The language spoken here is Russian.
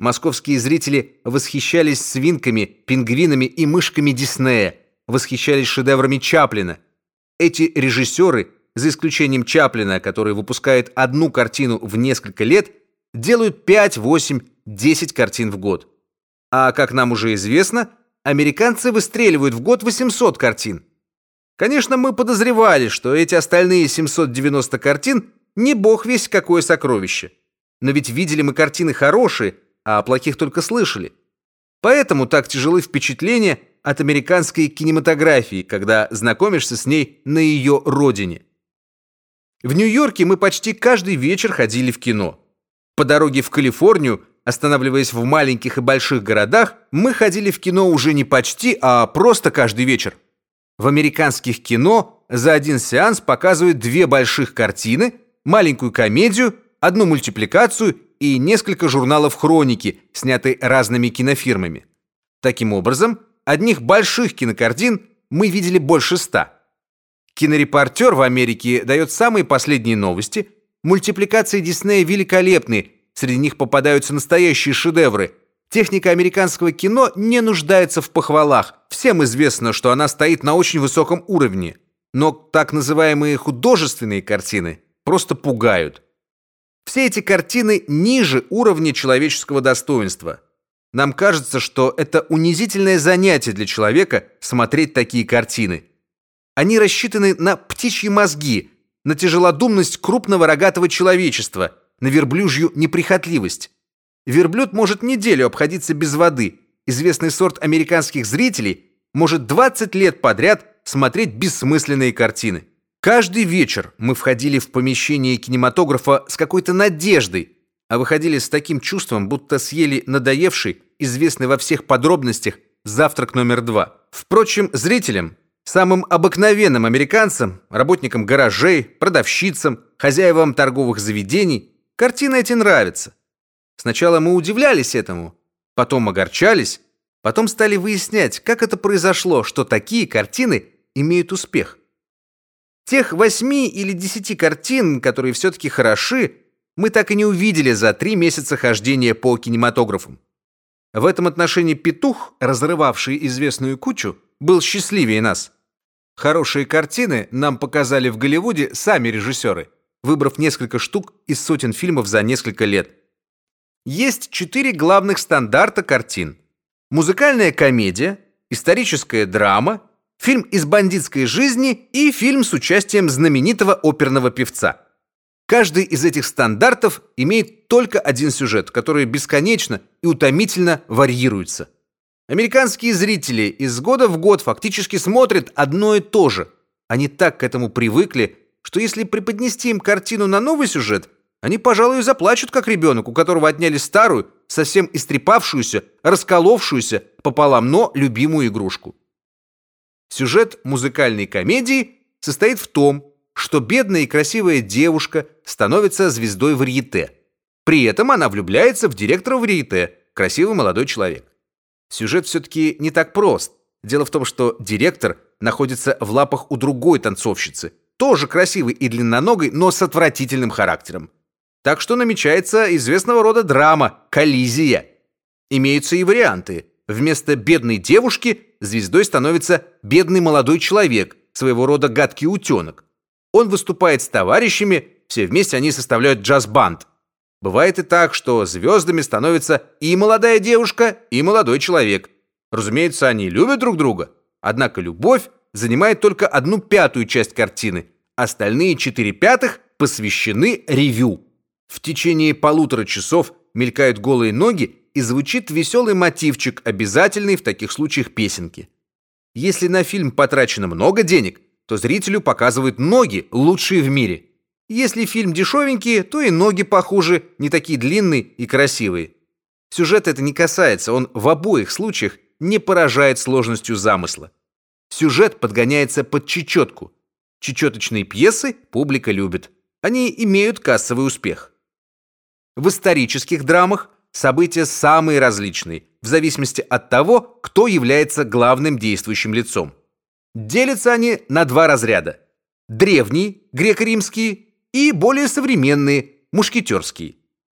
Московские зрители восхищались свинками, пингвинами и мышками Диснея, восхищались шедеврами Чаплина. Эти режиссеры, за исключением Чаплина, который выпускает одну картину в несколько лет, делают 5, 8, 10 картин в год. А как нам уже известно, американцы выстреливают в год 800 картин. Конечно, мы подозревали, что эти остальные 790 картин не бог весь какое сокровище. Но ведь видели мы картины хорошие, а о плохих только слышали. Поэтому так тяжелы впечатления от американской кинематографии, когда знакомишься с ней на ее родине. В Нью-Йорке мы почти каждый вечер ходили в кино. По дороге в Калифорнию, останавливаясь в маленьких и больших городах, мы ходили в кино уже не почти, а просто каждый вечер. В американских кино за один сеанс показывают две больших картины, маленькую комедию, одну мультипликацию и несколько журналов хроники, снятые разными кинофирмами. Таким образом, одних больших кинокартин мы видели больше ста. Кинорепортер в Америке дает самые последние новости. Мультипликации Диснея великолепны, среди них попадаются настоящие шедевры. Техника американского кино не нуждается в похвалах. Всем известно, что она стоит на очень высоком уровне. Но так называемые художественные картины просто пугают. Все эти картины ниже уровня человеческого достоинства. Нам кажется, что это унизительное занятие для человека смотреть такие картины. Они рассчитаны на птичьи мозги, на тяжелодумность крупного рогатого человечества, на верблюжью неприхотливость. Верблюд может неделю обходиться без воды. Известный сорт американских зрителей может 20 лет подряд смотреть бессмысленные картины. Каждый вечер мы входили в помещение кинематографа с какой-то надеждой, а выходили с таким чувством, будто съели надоевший, известный во всех подробностях, завтрак номер два. Впрочем, зрителям, самым обыкновенным американцам, работникам гаражей, продавщицам, хозяевам торговых заведений, картины эти нравятся. Сначала мы удивлялись этому, потом огорчались, потом стали выяснять, как это произошло, что такие картины имеют успех. Тех восьми или десяти картин, которые все-таки хороши, мы так и не увидели за три месяца хождения по кинематографам. В этом отношении петух, разрывавший известную кучу, был счастливее нас. Хорошие картины нам показали в Голливуде сами режиссеры, выбрав несколько штук из сотен фильмов за несколько лет. Есть четыре главных стандарта картин: музыкальная комедия, историческая драма фильм из бандитской жизни и фильм с участием знаменитого оперного певца. Каждый из этих стандартов имеет только один сюжет, который бесконечно и утомительно варьируется. Американские зрители из года в год фактически смотрят одно и то же. Они так к этому привыкли, что если преподнести им картину на новый сюжет, они, пожалуй, заплачут как ребенок, у которого отняли старую, совсем истрепавшуюся, расколовшуюся пополам, но любимую игрушку. Сюжет музыкальной комедии состоит в том, что бедная и красивая девушка становится звездой варьете. При этом она влюбляется в директора варьете, красивый молодой человек. Сюжет все-таки не так прост. Дело в том, что директор находится в лапах у другой танцовщицы, тоже красивой и длинноногой, но с отвратительным характером. Так что намечается известного рода драма, коллизия. Имеются и варианты. Вместо бедной девушки звездой становится бедный молодой человек, своего рода гадкий утенок. Он выступает с товарищами, все вместе они составляют джаз-банд. Бывает и так, что звездами становятся и молодая девушка, и молодой человек. Разумеется, они любят друг друга. Однако любовь занимает только одну пятую часть картины. Остальные четыре пятых посвящены ревю. В течение полутора часов мелькают голые ноги и звучит веселый мотивчик, обязательный в таких случаях песенки. Если на фильм потрачено много денег, то зрителю показывают ноги лучшие в мире. Если фильм дешевенький, то и ноги похуже, не такие длинные и красивые. Сюжет это не касается, он в обоих случаях не поражает сложностью замысла. Сюжет подгоняется под чечетку. Чечеточные пьесы публика любит. Они имеют кассовый успех. В исторических драмах события самые различные, в зависимости от того, кто является главным действующим лицом. Делятся они на два разряда: древние, греко-римские, и более современные, мушкетерские.